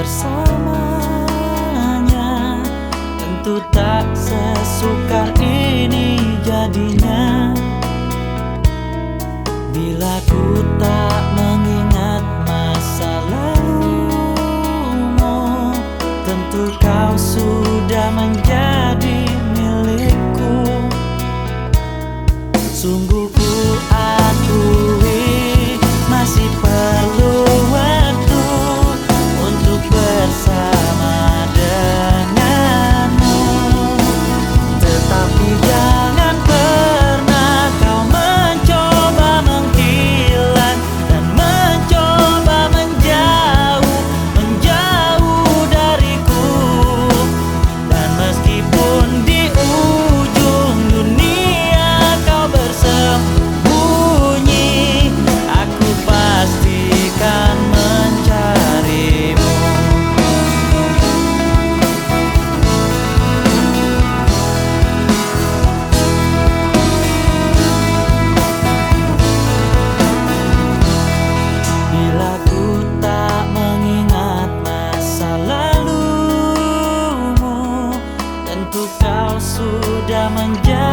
bersamanya. Tentu tak sesukar ini jadinya. Bila ku tak mengingat masa lalumu Tentu kau sudah menjadi milikku. Sungguh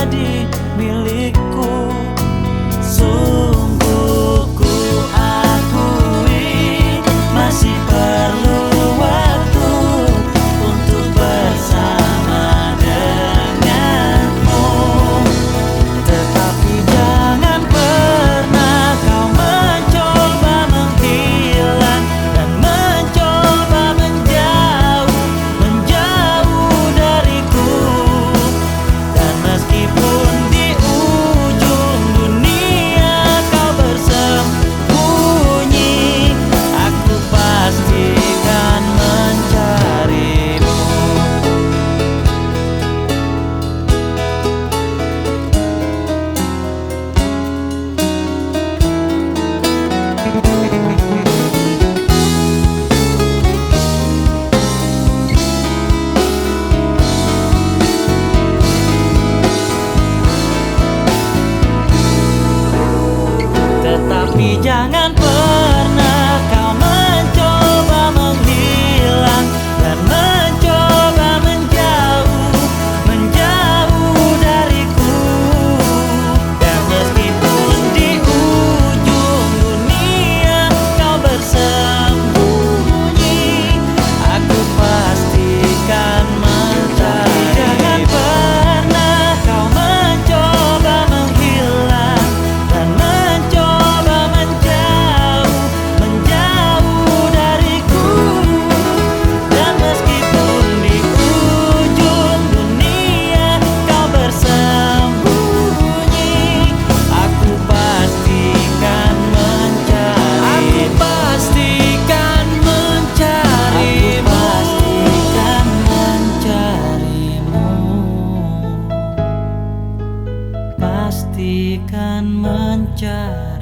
jadi milik างาน pastikan mencari